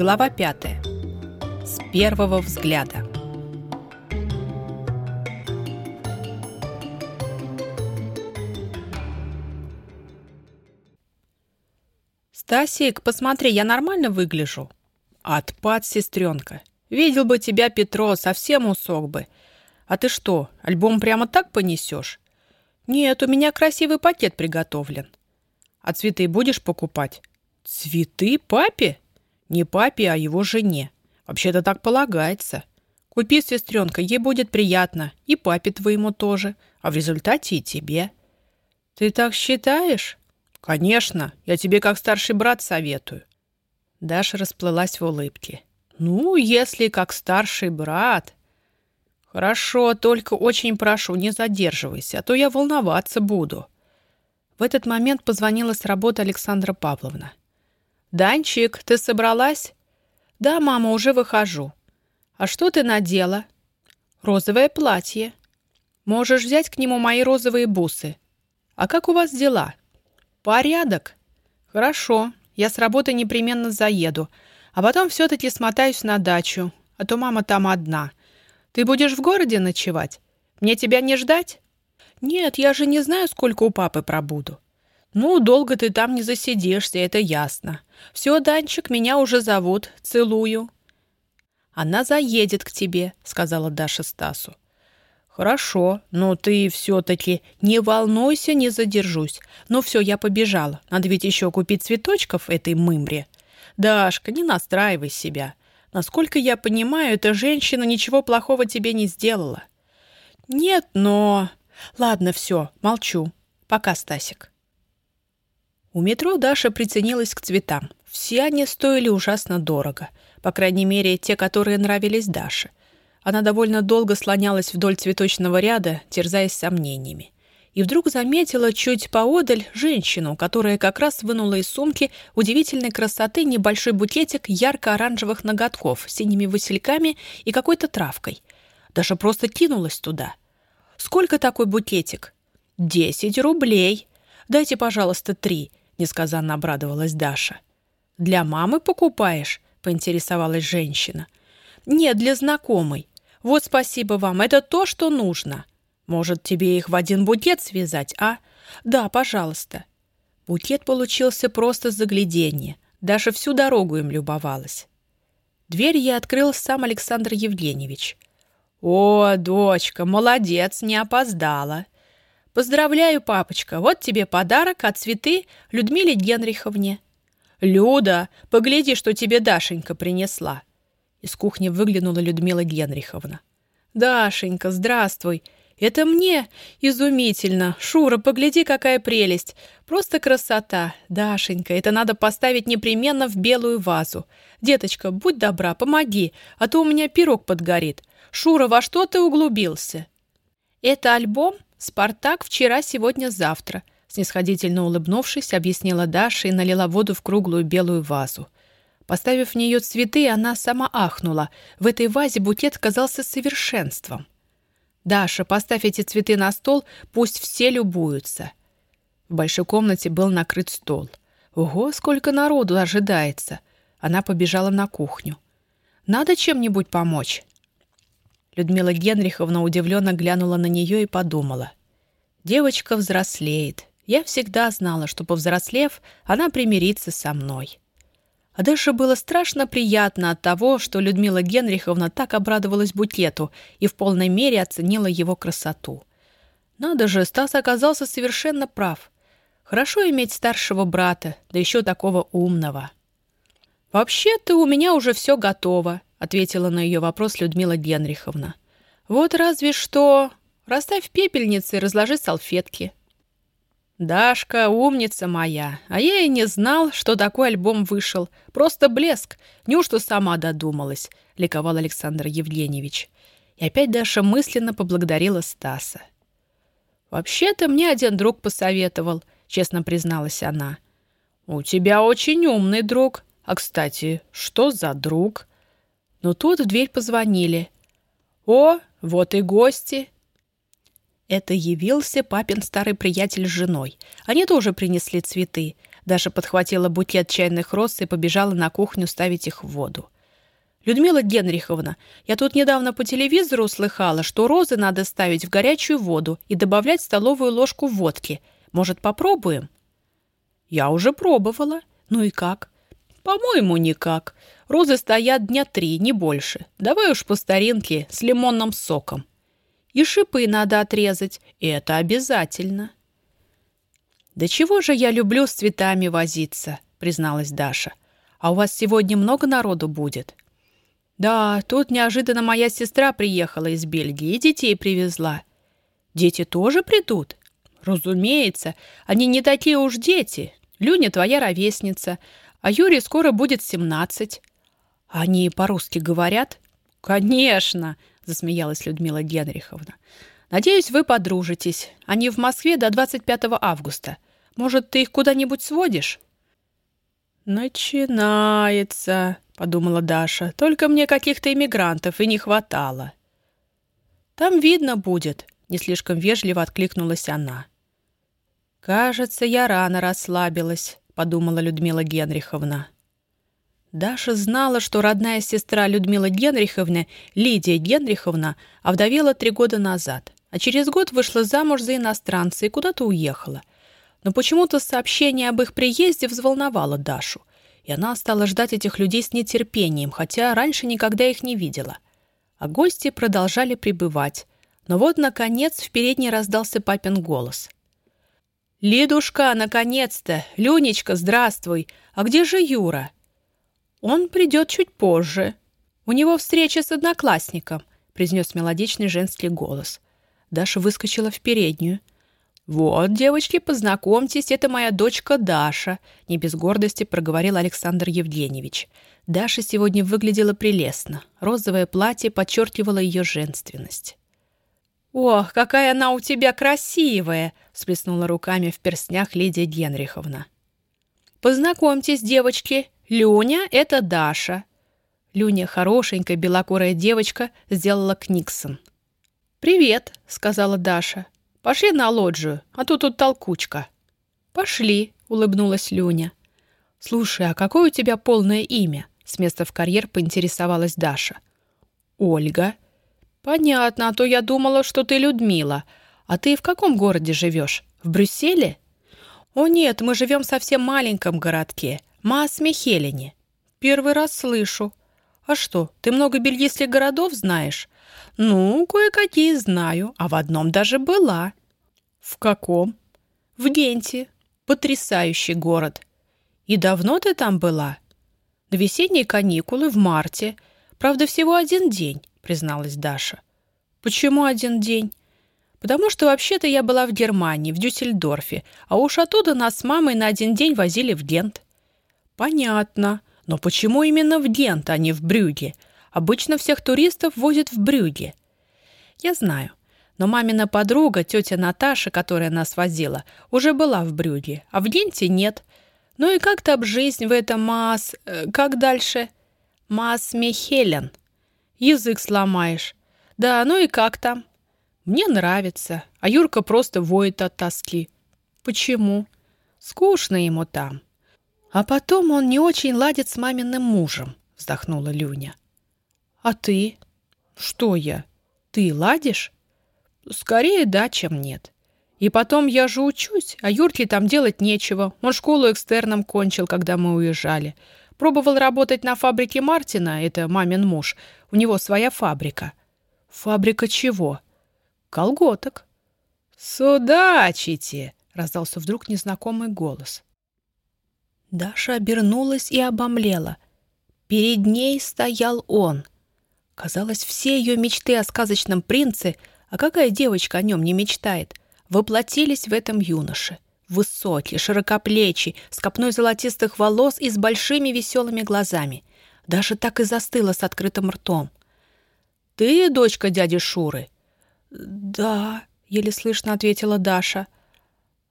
Глава 5. С первого взгляда. «Стасик, посмотри, я нормально выгляжу?» «Отпад, сестренка. Видел бы тебя, Петро, совсем усох бы. А ты что, альбом прямо так понесешь?» «Нет, у меня красивый пакет приготовлен». «А цветы будешь покупать?» «Цветы папе?» Не папе, а его жене. Вообще-то так полагается. Купи, сестренка, ей будет приятно. И папе твоему тоже. А в результате и тебе. Ты так считаешь? Конечно. Я тебе как старший брат советую. Даша расплылась в улыбке. Ну, если как старший брат... Хорошо, только очень прошу, не задерживайся, а то я волноваться буду. В этот момент позвонила с работы Александра Павловна. «Данчик, ты собралась?» «Да, мама, уже выхожу». «А что ты надела?» «Розовое платье». «Можешь взять к нему мои розовые бусы». «А как у вас дела?» «Порядок». «Хорошо, я с работы непременно заеду, а потом все-таки смотаюсь на дачу, а то мама там одна. Ты будешь в городе ночевать? Мне тебя не ждать?» «Нет, я же не знаю, сколько у папы пробуду». «Ну, долго ты там не засидишься, это ясно. Все, Данчик, меня уже зовут. Целую». «Она заедет к тебе», — сказала Даша Стасу. «Хорошо, но ты все-таки не волнуйся, не задержусь. Ну все, я побежала. Надо ведь еще купить цветочков этой мымре. Дашка, не настраивай себя. Насколько я понимаю, эта женщина ничего плохого тебе не сделала». «Нет, но...» «Ладно, все, молчу. Пока, Стасик». У метро Даша приценилась к цветам. Все они стоили ужасно дорого. По крайней мере, те, которые нравились Даше. Она довольно долго слонялась вдоль цветочного ряда, терзаясь сомнениями. И вдруг заметила чуть поодаль женщину, которая как раз вынула из сумки удивительной красоты небольшой букетик ярко-оранжевых ноготков с синими васильками и какой-то травкой. Даша просто кинулась туда. «Сколько такой букетик?» «Десять рублей. Дайте, пожалуйста, три несказанно обрадовалась Даша. «Для мамы покупаешь?» — поинтересовалась женщина. «Нет, для знакомой. Вот спасибо вам, это то, что нужно. Может, тебе их в один букет связать, а? Да, пожалуйста». Букет получился просто загляденье. Даша всю дорогу им любовалась. Дверь ей открыл сам Александр Евгеньевич. «О, дочка, молодец, не опоздала!» «Поздравляю, папочка, вот тебе подарок, от цветы Людмиле Генриховне». «Люда, погляди, что тебе Дашенька принесла». Из кухни выглянула Людмила Генриховна. «Дашенька, здравствуй. Это мне изумительно. Шура, погляди, какая прелесть. Просто красота. Дашенька, это надо поставить непременно в белую вазу. Деточка, будь добра, помоги, а то у меня пирог подгорит. Шура, во что ты углубился?» «Это альбом?» «Спартак вчера, сегодня, завтра», — снисходительно улыбнувшись, объяснила Даша и налила воду в круглую белую вазу. Поставив в нее цветы, она сама ахнула. В этой вазе букет казался совершенством. «Даша, поставь эти цветы на стол, пусть все любуются». В большой комнате был накрыт стол. Ого, сколько народу ожидается! Она побежала на кухню. «Надо чем-нибудь помочь?» Людмила Генриховна удивленно глянула на нее и подумала. «Девочка взрослеет. Я всегда знала, что, повзрослев, она примирится со мной». А Дэше было страшно приятно от того, что Людмила Генриховна так обрадовалась букету и в полной мере оценила его красоту. Надо же, Стас оказался совершенно прав. Хорошо иметь старшего брата, да еще такого умного. «Вообще-то у меня уже все готово», ответила на ее вопрос Людмила Генриховна. Вот разве что... Расставь пепельницы и разложи салфетки. Дашка, умница моя, а я и не знал, что такой альбом вышел. Просто блеск. Неужто сама додумалась, ликовал Александр Евгеньевич. И опять Даша мысленно поблагодарила Стаса. «Вообще-то мне один друг посоветовал», — честно призналась она. «У тебя очень умный друг. А, кстати, что за друг?» Но тут в дверь позвонили. «О, вот и гости!» Это явился папин старый приятель с женой. Они тоже принесли цветы. Даша подхватила букет чайных роз и побежала на кухню ставить их в воду. «Людмила Генриховна, я тут недавно по телевизору услыхала, что розы надо ставить в горячую воду и добавлять столовую ложку водки. Может, попробуем?» «Я уже пробовала. Ну и как?» «По-моему, никак. Розы стоят дня три, не больше. Давай уж по старинке, с лимонным соком. И шипы надо отрезать, и это обязательно». «Да чего же я люблю с цветами возиться», — призналась Даша. «А у вас сегодня много народу будет?» «Да, тут неожиданно моя сестра приехала из Бельгии и детей привезла». «Дети тоже придут?» «Разумеется, они не такие уж дети. Люня твоя ровесница, а Юрий скоро будет семнадцать». «Они по-русски говорят?» «Конечно!» — засмеялась Людмила Генриховна. «Надеюсь, вы подружитесь. Они в Москве до 25 августа. Может, ты их куда-нибудь сводишь?» «Начинается», — подумала Даша. «Только мне каких-то иммигрантов и не хватало». «Там видно будет», — не слишком вежливо откликнулась она. «Кажется, я рано расслабилась», — подумала Людмила Генриховна. Даша знала, что родная сестра Людмилы Генриховны, Лидия Генриховна, овдовела три года назад, а через год вышла замуж за иностранца и куда-то уехала. Но почему-то сообщение об их приезде взволновало Дашу, и она стала ждать этих людей с нетерпением, хотя раньше никогда их не видела. А гости продолжали прибывать. Но вот, наконец, в передней раздался папин голос — «Лидушка, наконец-то! Люнечка, здравствуй! А где же Юра?» «Он придет чуть позже. У него встреча с одноклассником», — произнес мелодичный женский голос. Даша выскочила в переднюю. «Вот, девочки, познакомьтесь, это моя дочка Даша», — не без гордости проговорил Александр Евгеньевич. Даша сегодня выглядела прелестно. Розовое платье подчеркивало ее женственность. «Ох, какая она у тебя красивая!» — всплеснула руками в перстнях Лидия Генриховна. «Познакомьтесь, девочки, Люня — это Даша». Люня, хорошенькая белокурая девочка, сделала Книксон. «Привет», — сказала Даша. «Пошли на лоджию, а то тут толкучка». «Пошли», — улыбнулась Люня. «Слушай, а какое у тебя полное имя?» С места в карьер поинтересовалась Даша. «Ольга», «Понятно, а то я думала, что ты Людмила. А ты в каком городе живешь? В Брюсселе?» «О нет, мы живем в совсем маленьком городке, Маас-Михелине. Первый раз слышу. А что, ты много бельгийских городов знаешь?» «Ну, кое-какие знаю, а в одном даже была». «В каком?» «В Генте. Потрясающий город. И давно ты там была?» «На весенние каникулы в марте. Правда, всего один день. — призналась Даша. «Почему один день?» «Потому что вообще-то я была в Германии, в Дюссельдорфе, а уж оттуда нас с мамой на один день возили в Гент». «Понятно. Но почему именно в Гент, а не в Брюге? Обычно всех туристов возят в Брюге». «Я знаю. Но мамина подруга, тетя Наташа, которая нас возила, уже была в Брюге, а в Генте нет. Ну и как там жизнь в этом Маас... Э, как дальше?» «Маас Мехелен», Язык сломаешь. Да, ну и как там? Мне нравится, а Юрка просто воет от тоски. Почему? Скучно ему там. А потом он не очень ладит с маминым мужем, вздохнула Люня. А ты? Что я? Ты ладишь? Скорее да, чем нет. И потом я же учусь, а Юрке там делать нечего. Он школу экстерном кончил, когда мы уезжали. Пробовал работать на фабрике Мартина, это мамин муж. У него своя фабрика. Фабрика чего? Колготок. «Судачите!» — раздался вдруг незнакомый голос. Даша обернулась и обомлела. Перед ней стоял он. Казалось, все ее мечты о сказочном принце, а какая девочка о нем не мечтает, воплотились в этом юноше — Высокий, широкоплечий, с копной золотистых волос и с большими веселыми глазами. Даже так и застыла с открытым ртом. «Ты дочка дяди Шуры?» «Да», — еле слышно ответила Даша.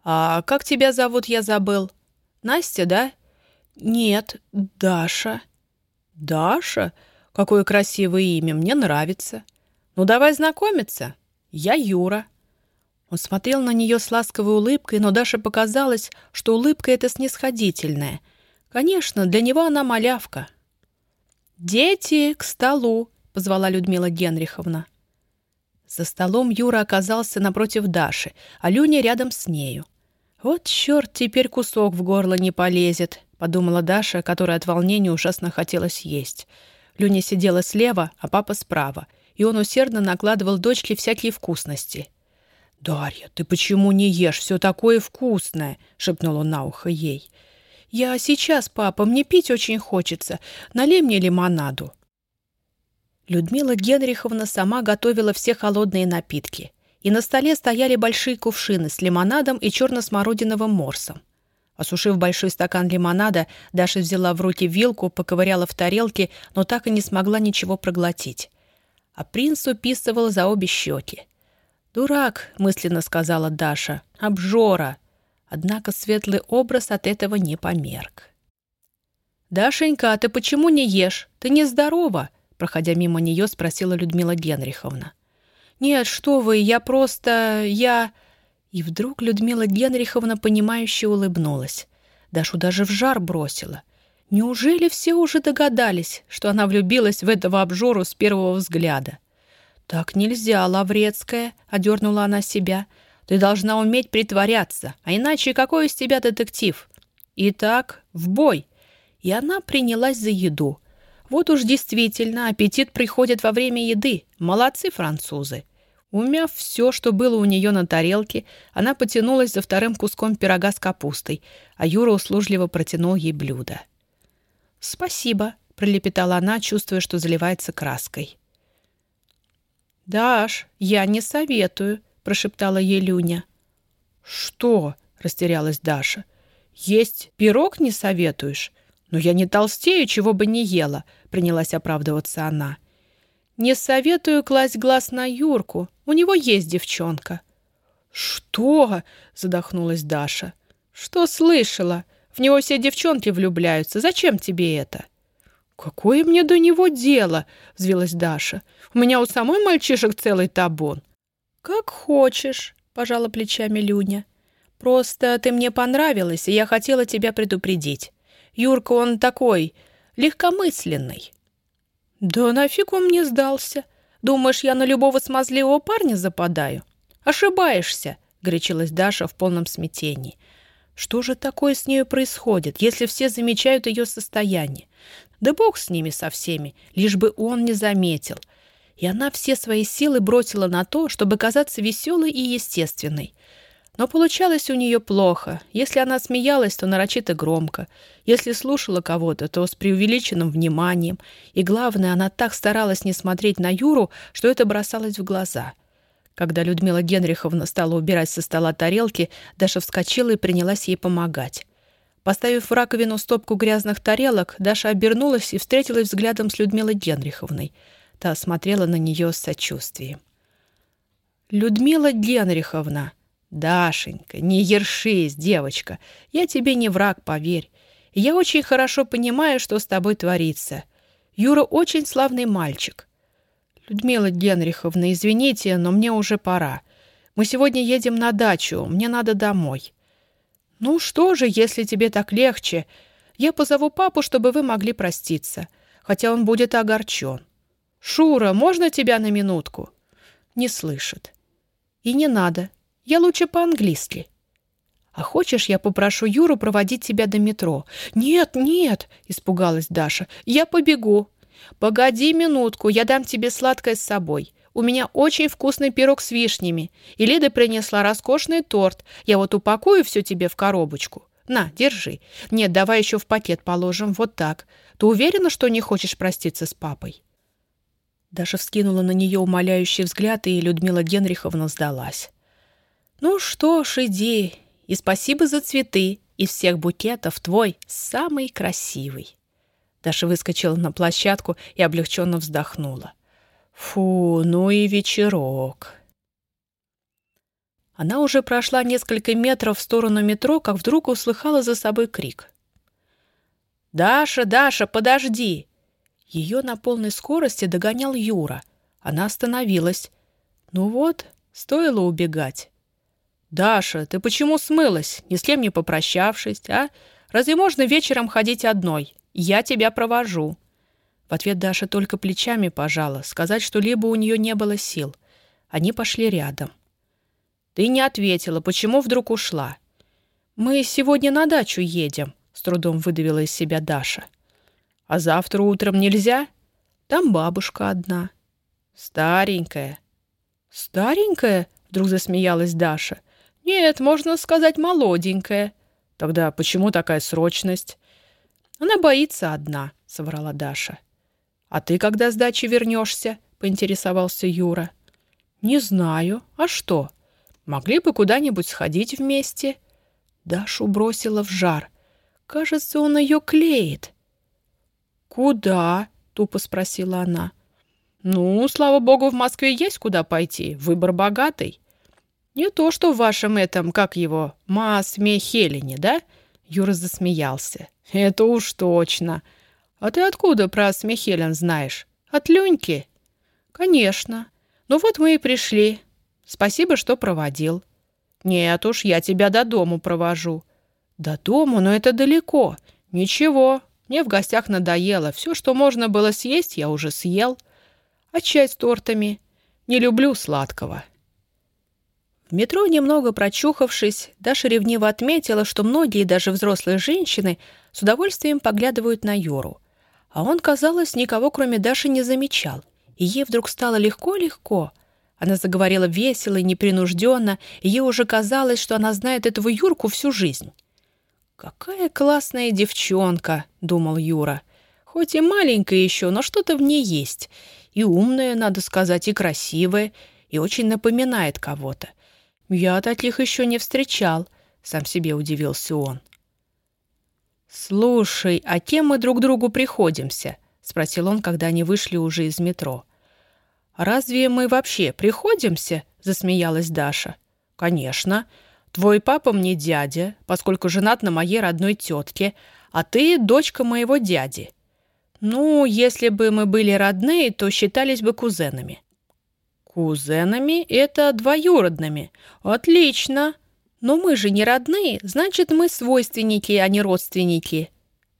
«А как тебя зовут, я забыл?» «Настя, да?» «Нет, Даша». «Даша? Какое красивое имя, мне нравится. Ну, давай знакомиться. Я Юра». Он смотрел на нее с ласковой улыбкой, но Даше показалось, что улыбка эта снисходительная. Конечно, для него она малявка. «Дети, к столу!» — позвала Людмила Генриховна. За столом Юра оказался напротив Даши, а Люня рядом с нею. «Вот черт, теперь кусок в горло не полезет», — подумала Даша, которая от волнения ужасно хотелось есть. Люня сидела слева, а папа справа, и он усердно накладывал дочке всякие вкусности. «Дарья, ты почему не ешь все такое вкусное?» — шепнул он на ухо ей. «Я сейчас, папа, мне пить очень хочется. Налей мне лимонаду». Людмила Генриховна сама готовила все холодные напитки. И на столе стояли большие кувшины с лимонадом и черно-смородиновым морсом. Осушив большой стакан лимонада, Даша взяла в руки вилку, поковыряла в тарелке, но так и не смогла ничего проглотить. А принц уписывал за обе щеки. «Дурак», — мысленно сказала Даша, — «обжора». Однако светлый образ от этого не померк. «Дашенька, а ты почему не ешь? Ты нездорова?» проходя мимо нее, спросила Людмила Генриховна. «Нет, что вы, я просто... я...» И вдруг Людмила Генриховна, понимающе улыбнулась. Дашу даже в жар бросила. Неужели все уже догадались, что она влюбилась в этого обжору с первого взгляда? «Так нельзя, Лаврецкая», — одернула она себя. «Ты должна уметь притворяться, а иначе какой из тебя детектив?» «Итак, в бой!» И она принялась за еду — вот уж действительно аппетит приходит во время еды. Молодцы французы. Умяв все, что было у нее на тарелке, она потянулась за вторым куском пирога с капустой, а Юра услужливо протянул ей блюдо. «Спасибо», — пролепетала она, чувствуя, что заливается краской. «Даш, я не советую», — прошептала ей. «Что?» — растерялась Даша. «Есть пирог не советуешь? «Но я не толстею, чего бы не ела», — принялась оправдываться она. «Не советую класть глаз на Юрку. У него есть девчонка». «Что?» — задохнулась Даша. «Что слышала? В него все девчонки влюбляются. Зачем тебе это?» «Какое мне до него дело?» — взвилась Даша. «У меня у самой мальчишек целый табун». «Как хочешь», — пожала плечами Люня. «Просто ты мне понравилась, и я хотела тебя предупредить. Юрка он такой, легкомысленный». «Да нафиг он мне сдался? Думаешь, я на любого смазливого парня западаю?» «Ошибаешься», — горячилась Даша в полном смятении. «Что же такое с нею происходит, если все замечают ее состояние? Да бог с ними со всеми, лишь бы он не заметил». И она все свои силы бросила на то, чтобы казаться веселой и естественной. Но получалось у нее плохо. Если она смеялась, то нарочито громко. Если слушала кого-то, то с преувеличенным вниманием. И главное, она так старалась не смотреть на Юру, что это бросалось в глаза. Когда Людмила Генриховна стала убирать со стола тарелки, Даша вскочила и принялась ей помогать. Поставив в раковину стопку грязных тарелок, Даша обернулась и встретилась взглядом с Людмилой Генриховной. Та смотрела на нее с сочувствием. «Людмила Генриховна!» «Дашенька, не ершись, девочка. Я тебе не враг, поверь. Я очень хорошо понимаю, что с тобой творится. Юра очень славный мальчик. Людмила Генриховна, извините, но мне уже пора. Мы сегодня едем на дачу, мне надо домой». «Ну что же, если тебе так легче? Я позову папу, чтобы вы могли проститься, хотя он будет огорчен. Шура, можно тебя на минутку?» Не слышит. «И не надо. Я лучше по-английски. А хочешь, я попрошу Юру проводить тебя до метро? Нет, нет, испугалась Даша. Я побегу. Погоди минутку, я дам тебе сладкое с собой. У меня очень вкусный пирог с вишнями. И Лида принесла роскошный торт. Я вот упакую все тебе в коробочку. На, держи. Нет, давай еще в пакет положим, вот так. Ты уверена, что не хочешь проститься с папой?» Даша вскинула на нее умоляющий взгляд, и Людмила Генриховна сдалась. «Ну что ж, иди, и спасибо за цветы. Из всех букетов твой самый красивый». Даша выскочила на площадку и облегченно вздохнула. «Фу, ну и вечерок». Она уже прошла несколько метров в сторону метро, как вдруг услыхала за собой крик. «Даша, Даша, подожди!» Ее на полной скорости догонял Юра. Она остановилась. Ну вот, стоило убегать. «Даша, ты почему смылась, ни с кем не попрощавшись, а? Разве можно вечером ходить одной? Я тебя провожу». В ответ Даша только плечами пожала. Сказать что-либо у нее не было сил. Они пошли рядом. «Ты не ответила. Почему вдруг ушла?» «Мы сегодня на дачу едем», — с трудом выдавила из себя Даша. «А завтра утром нельзя? Там бабушка одна». «Старенькая». «Старенькая?» — вдруг засмеялась Даша. «Нет, можно сказать, молоденькая». «Тогда почему такая срочность?» «Она боится одна», — соврала Даша. «А ты когда с дачи вернешься?» — поинтересовался Юра. «Не знаю. А что? Могли бы куда-нибудь сходить вместе?» Дашу бросила в жар. «Кажется, он ее клеит». «Куда?» — тупо спросила она. «Ну, слава богу, в Москве есть куда пойти. Выбор богатый». «Не то, что в вашем этом, как его, Масме Хелене, да?» Юра засмеялся. «Это уж точно. А ты откуда про Смехелен знаешь? От Леньки?» «Конечно. Ну вот мы и пришли. Спасибо, что проводил». «Нет уж, я тебя до дому провожу». «До дому? Но это далеко». «Ничего, мне в гостях надоело. Все, что можно было съесть, я уже съел. А чай с тортами? Не люблю сладкого». В метро, немного прочухавшись, Даша ревниво отметила, что многие, даже взрослые женщины, с удовольствием поглядывают на Юру. А он, казалось, никого, кроме Даши, не замечал. И ей вдруг стало легко-легко. Она заговорила весело и непринужденно, и ей уже казалось, что она знает этого Юрку всю жизнь. «Какая классная девчонка!» — думал Юра. «Хоть и маленькая еще, но что-то в ней есть. И умная, надо сказать, и красивая, и очень напоминает кого-то. «Я таких еще не встречал», — сам себе удивился он. «Слушай, а кем мы друг другу приходимся?» — спросил он, когда они вышли уже из метро. «Разве мы вообще приходимся?» — засмеялась Даша. «Конечно. Твой папа мне дядя, поскольку женат на моей родной тетке, а ты — дочка моего дяди. Ну, если бы мы были родные, то считались бы кузенами. Кузенами — это двоюродными. Отлично. Но мы же не родные, значит, мы свойственники, а не родственники.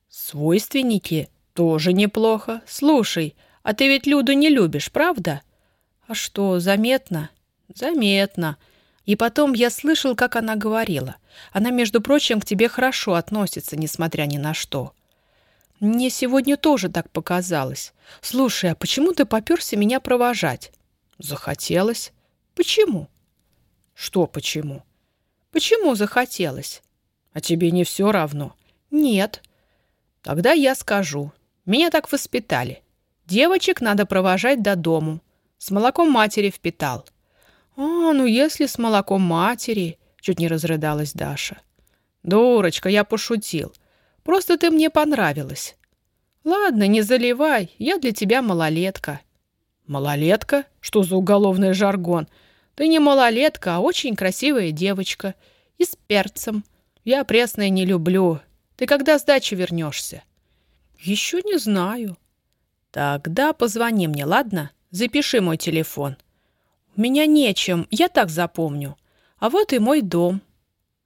Свойственники? Тоже неплохо. Слушай, а ты ведь Люду не любишь, правда? А что, заметно? Заметно. И потом я слышал, как она говорила. Она, между прочим, к тебе хорошо относится, несмотря ни на что. Мне сегодня тоже так показалось. Слушай, а почему ты попёрся меня провожать? Захотелось. Почему? Что почему? Почему захотелось? А тебе не все равно? Нет. Тогда я скажу. Меня так воспитали. Девочек надо провожать до дому. С молоком матери впитал. А, ну если с молоком матери, чуть не разрыдалась Даша. Дурочка, я пошутил. Просто ты мне понравилась. Ладно, не заливай, я для тебя малолетка. «Малолетка? Что за уголовный жаргон? Ты не малолетка, а очень красивая девочка. И с перцем. Я пресное не люблю. Ты когда с дачи вернешься?» «Еще не знаю». «Тогда позвони мне, ладно? Запиши мой телефон». «У меня нечем, я так запомню. А вот и мой дом».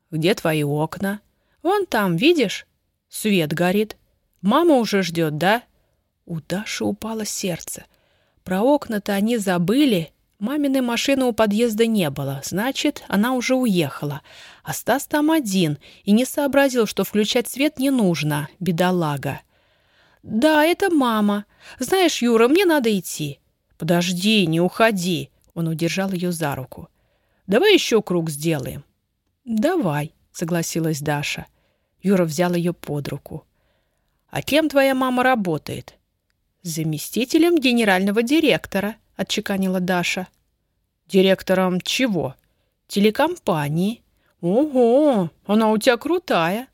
«Где твои окна?» «Вон там, видишь? Свет горит. Мама уже ждет, да?» У Даши упало сердце. Про окна-то они забыли. Маминой машины у подъезда не было, значит, она уже уехала. А Стас там один и не сообразил, что включать свет не нужно, бедолага. «Да, это мама. Знаешь, Юра, мне надо идти». «Подожди, не уходи», — он удержал ее за руку. «Давай еще круг сделаем». «Давай», — согласилась Даша. Юра взял ее под руку. «А кем твоя мама работает?» «Заместителем генерального директора», — отчеканила Даша. «Директором чего?» «Телекомпании». «Ого, она у тебя крутая».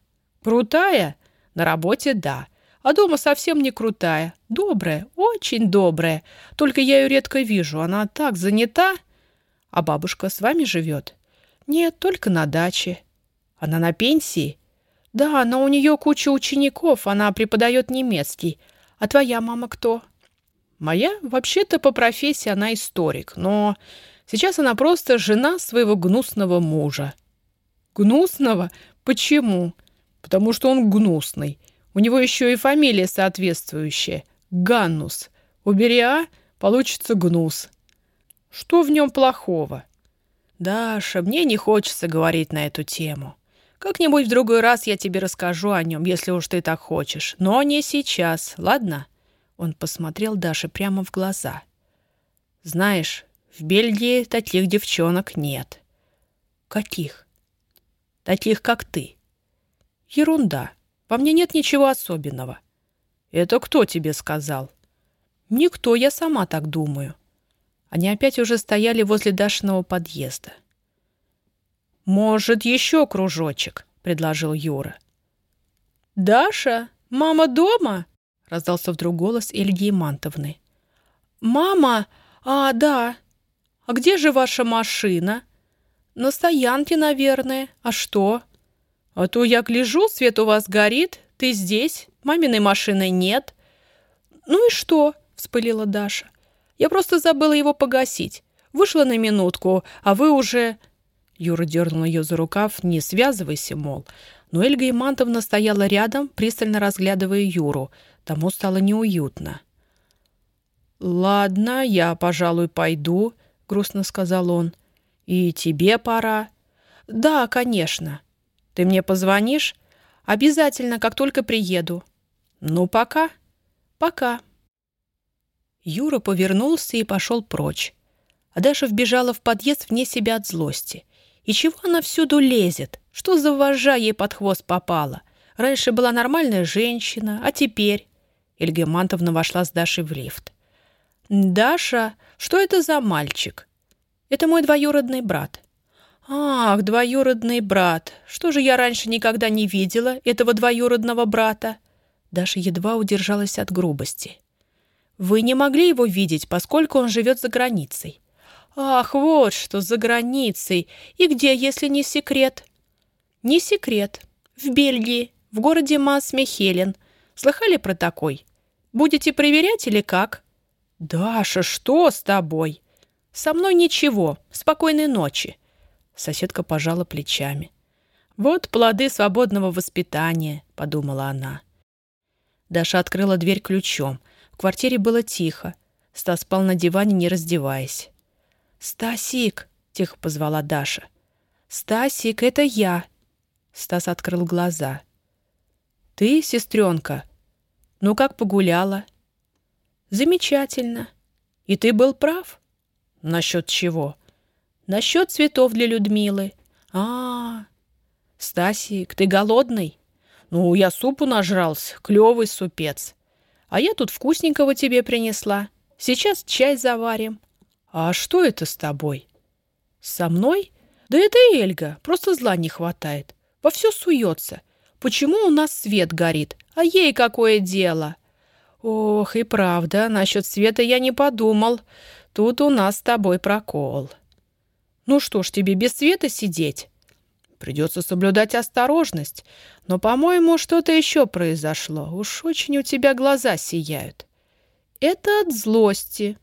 «Крутая? На работе — да. А дома совсем не крутая. Добрая, очень добрая. Только я ее редко вижу. Она так занята. А бабушка с вами живет? Нет, только на даче. Она на пенсии? Да, но у нее куча учеников. Она преподает немецкий. А твоя мама кто? Моя? Вообще-то по профессии она историк, но сейчас она просто жена своего гнусного мужа. Гнусного? Почему? Потому что он гнусный. У него еще и фамилия соответствующая. Ганнус. Убери «а», получится гнус. Что в нем плохого? Даша, мне не хочется говорить на эту тему. Как-нибудь в другой раз я тебе расскажу о нем, если уж ты так хочешь. Но не сейчас, ладно?» Он посмотрел Даше прямо в глаза. «Знаешь, в Бельгии таких девчонок нет». «Каких?» «Таких, как ты». «Ерунда. По мне нет ничего особенного». «Это кто тебе сказал?» «Никто, я сама так думаю». Они опять уже стояли возле Дашиного подъезда. «Может, еще кружочек?» — предложил Юра. «Даша, мама дома?» — раздался вдруг голос Ильи Мантовны. «Мама? А, да. А где же ваша машина?» «На стоянке, наверное. А что?» «А то я гляжу, свет у вас горит. Ты здесь, маминой машины нет». «Ну и что?» — вспылила Даша. «Я просто забыла его погасить. Вышла на минутку, а вы уже...» Юра дернул ее за рукав, не связывайся, мол. Но Эльга Имантовна стояла рядом, пристально разглядывая Юру. Тому стало неуютно. «Ладно, я, пожалуй, пойду», — грустно сказал он. «И тебе пора». «Да, конечно. Ты мне позвонишь?» «Обязательно, как только приеду». «Ну, пока». «Пока». Юра повернулся и пошел прочь. А Даша вбежала в подъезд вне себя от злости. И чего она всюду лезет? Что за вожжа ей под хвост попала? Раньше была нормальная женщина, а теперь...» Ильга Мантовна вошла с Дашей в лифт. «Даша, что это за мальчик?» «Это мой двоюродный брат». «Ах, двоюродный брат! Что же я раньше никогда не видела этого двоюродного брата?» Даша едва удержалась от грубости. «Вы не могли его видеть, поскольку он живет за границей. «Ах, вот что, за границей! И где, если не секрет?» «Не секрет. В Бельгии, в городе Мас-Мехелен. Слыхали про такой? Будете проверять или как?» «Даша, что с тобой?» «Со мной ничего. Спокойной ночи». Соседка пожала плечами. «Вот плоды свободного воспитания», — подумала она. Даша открыла дверь ключом. В квартире было тихо. Стас спал на диване, не раздеваясь. «Стасик!» — тихо позвала Даша. «Стасик, это я!» Стас открыл глаза. «Ты, сестренка? Ну, как погуляла?» «Замечательно. И ты был прав?» «Насчет чего?» «Насчет цветов для Людмилы». А, -а, а Стасик, ты голодный?» «Ну, я супу нажрался, клевый супец. А я тут вкусненького тебе принесла. Сейчас чай заварим». «А что это с тобой?» «Со мной? Да это Эльга, просто зла не хватает. Во все суется. Почему у нас свет горит? А ей какое дело?» «Ох, и правда, насчет света я не подумал. Тут у нас с тобой прокол». «Ну что ж, тебе без света сидеть?» «Придется соблюдать осторожность. Но, по-моему, что-то еще произошло. Уж очень у тебя глаза сияют». «Это от злости»,